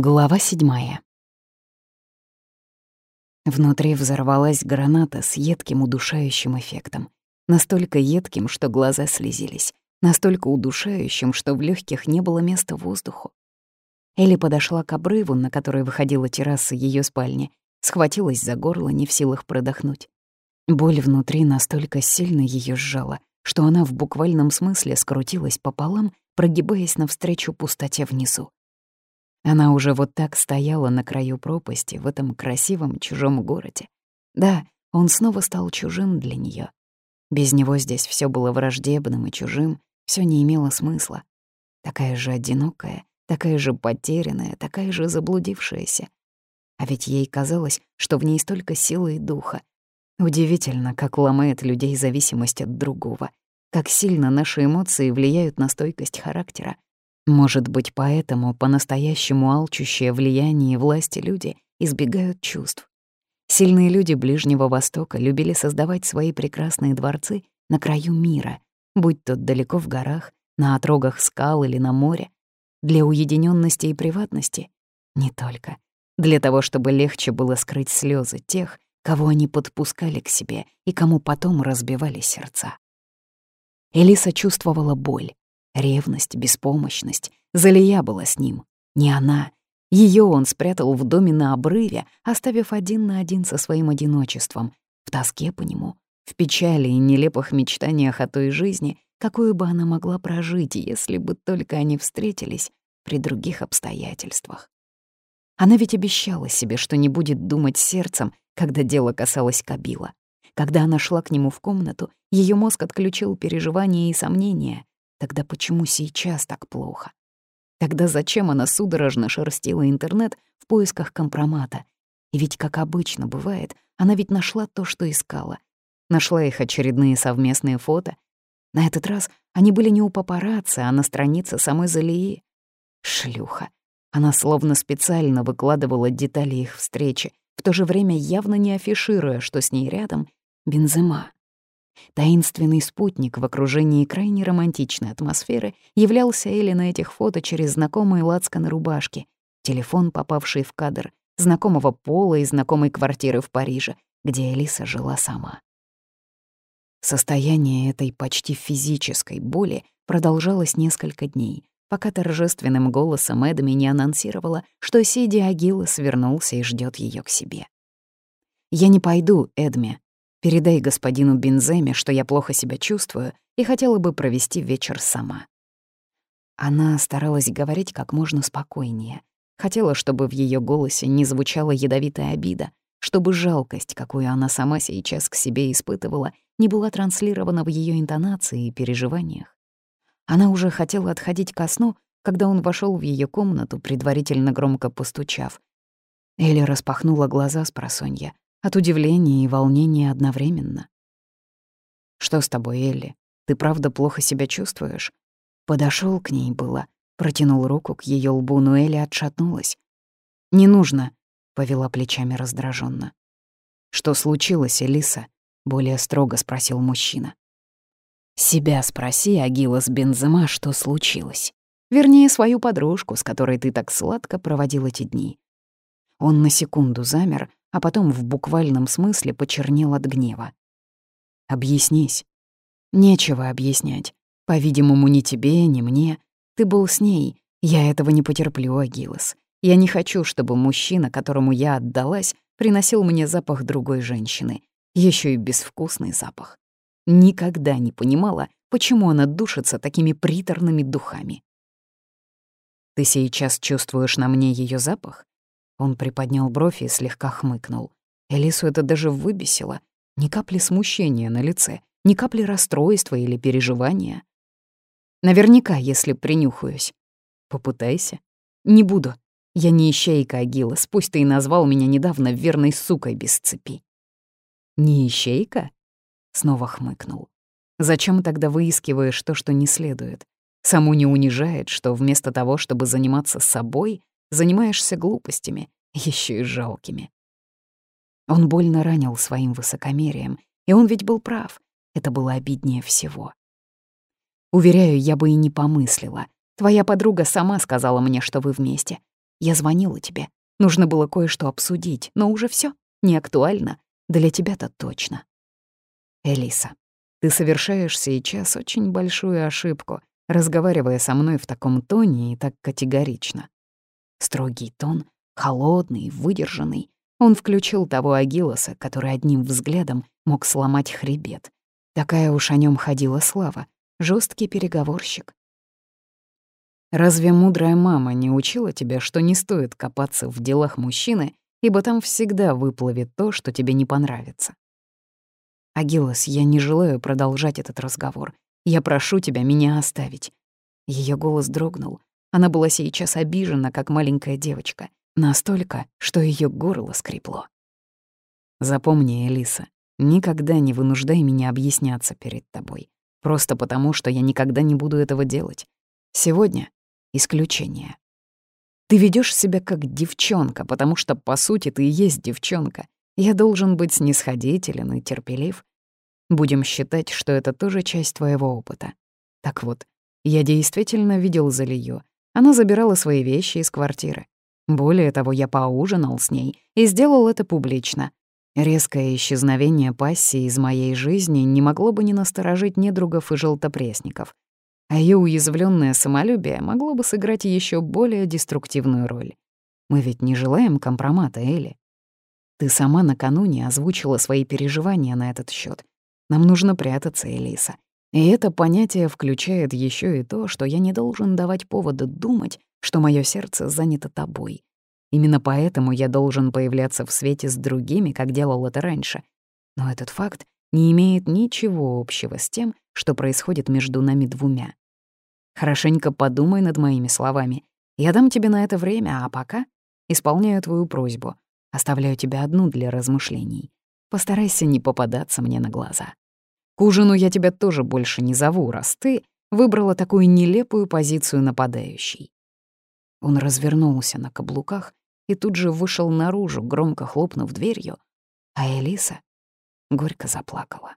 Глава седьмая. Внутри взорвалась граната с едким удушающим эффектом. Настолько едким, что глаза слезились. Настолько удушающим, что в легких не было места воздуху. Элли подошла к обрыву, на который выходила терраса ее спальни, схватилась за горло, не в силах продохнуть. Боль внутри настолько сильно ее сжала, что она в буквальном смысле скрутилась пополам, прогибаясь навстречу пустоте внизу. Она уже вот так стояла на краю пропасти в этом красивом чужом городе. Да, он снова стал чужим для нее. Без него здесь все было враждебным и чужим, все не имело смысла. Такая же одинокая, такая же потерянная, такая же заблудившаяся. А ведь ей казалось, что в ней столько силы и духа. Удивительно, как ломает людей зависимость от другого, как сильно наши эмоции влияют на стойкость характера, может быть, поэтому по-настоящему алчущие влияние власти люди избегают чувств. Сильные люди Ближнего Востока любили создавать свои прекрасные дворцы на краю мира, будь то далеко в горах, на отрогах скал или на море, для уединенности и приватности. Не только. Для того, чтобы легче было скрыть слезы тех, кого они подпускали к себе и кому потом разбивали сердца. Элиса чувствовала боль, Ревность, беспомощность. Залия была с ним. Не она. Ее он спрятал в доме на обрыве, оставив один на один со своим одиночеством, в тоске по нему, в печали и нелепых мечтаниях о той жизни, какую бы она могла прожить, если бы только они встретились при других обстоятельствах. Она ведь обещала себе, что не будет думать сердцем, когда дело касалось Кабила. Когда она шла к нему в комнату, ее мозг отключил переживания и сомнения. Тогда почему сейчас так плохо? Тогда зачем она судорожно шерстила интернет в поисках компромата? И ведь, как обычно бывает, она ведь нашла то, что искала. Нашла их очередные совместные фото. На этот раз они были не у папарацци, а на странице самой Залии. Шлюха. Она словно специально выкладывала детали их встречи, в то же время явно не афишируя, что с ней рядом — Бензема. Таинственный спутник в окружении крайне романтичной атмосферы являлся Элли на этих фото через знакомые лацканы рубашки, телефон, попавший в кадр, знакомого пола и знакомой квартиры в Париже, где Элиса жила сама. Состояние этой почти физической боли продолжалось несколько дней, пока торжественным голосом Эдми не анонсировала, что Сиди Агила свернулся и ждет ее к себе. «Я не пойду, Эдми», Передай господину Бенземе, что я плохо себя чувствую и хотела бы провести вечер сама». Она старалась говорить как можно спокойнее. Хотела, чтобы в ее голосе не звучала ядовитая обида, чтобы жалкость, какую она сама сейчас к себе испытывала, не была транслирована в ее интонации и переживаниях. Она уже хотела отходить ко сну, когда он вошел в ее комнату, предварительно громко постучав. Элли распахнула глаза с просонья, от удивления и волнения одновременно. «Что с тобой, Элли? Ты правда плохо себя чувствуешь?» Подошел к ней было, протянул руку к ее лбу, но Элли отшатнулась. «Не нужно», — повела плечами раздраженно. «Что случилось, Элиса?» — более строго спросил мужчина. «Себя спроси, Агилас Бензема, что случилось. Вернее, свою подружку, с которой ты так сладко проводил эти дни». Он на секунду замер, а потом в буквальном смысле почернел от гнева. «Объяснись». «Нечего объяснять. По-видимому, ни тебе, ни мне. Ты был с ней. Я этого не потерплю, Агилос. Я не хочу, чтобы мужчина, которому я отдалась, приносил мне запах другой женщины. еще и безвкусный запах. Никогда не понимала, почему она душится такими приторными духами. Ты сейчас чувствуешь на мне ее запах? Он приподнял бровь и слегка хмыкнул. Элису это даже выбесило. Ни капли смущения на лице, ни капли расстройства или переживания. Наверняка, если принюхаюсь. Попытайся. Не буду. Я не ищейка Агилас, пусть ты и назвал меня недавно верной сукой без цепи. Не ищейка? Снова хмыкнул. Зачем тогда выискиваешь то, что не следует? Саму не унижает, что вместо того, чтобы заниматься собой, занимаешься глупостями, еще и жалкими. Он больно ранил своим высокомерием, и он ведь был прав. Это было обиднее всего. Уверяю, я бы и не помыслила. Твоя подруга сама сказала мне, что вы вместе. Я звонила тебе. Нужно было кое-что обсудить, но уже все не актуально. Для тебя-то точно. Элиса, ты совершаешь сейчас очень большую ошибку, разговаривая со мной в таком тоне и так категорично. Строгий тон, холодный, выдержанный. Он включил того Агилоса, который одним взглядом мог сломать хребет. Такая уж о нем ходила слава. жесткий переговорщик. Разве мудрая мама не учила тебя, что не стоит копаться в делах мужчины, ибо там всегда выплывет то, что тебе не понравится? Агилос, я не желаю продолжать этот разговор. Я прошу тебя меня оставить. Ее голос дрогнул. Она была сейчас обижена, как маленькая девочка. Настолько, что ее горло скрепло. Запомни, Элиса, никогда не вынуждай меня объясняться перед тобой. Просто потому, что я никогда не буду этого делать. Сегодня — исключение. Ты ведешь себя как девчонка, потому что, по сути, ты и есть девчонка. Я должен быть снисходителен и терпелив. Будем считать, что это тоже часть твоего опыта. Так вот, я действительно видел Залию. Она забирала свои вещи из квартиры. Более того, я поужинал с ней и сделал это публично. Резкое исчезновение пассии из моей жизни не могло бы не насторожить недругов и желтопресников. А ее уязвленное самолюбие могло бы сыграть еще более деструктивную роль. Мы ведь не желаем компромата, Элли. Ты сама накануне озвучила свои переживания на этот счет. Нам нужно прятаться, Элиса. И это понятие включает еще и то, что я не должен давать повода думать, что мое сердце занято тобой. Именно поэтому я должен появляться в свете с другими, как делал это раньше. Но этот факт не имеет ничего общего с тем, что происходит между нами двумя. Хорошенько подумай над моими словами. Я дам тебе на это время, а пока исполняю твою просьбу. Оставляю тебя одну для размышлений. Постарайся не попадаться мне на глаза. К ужину я тебя тоже больше не зову, раз ты выбрала такую нелепую позицию нападающей. Он развернулся на каблуках и тут же вышел наружу, громко хлопнув дверью, а Элиса горько заплакала.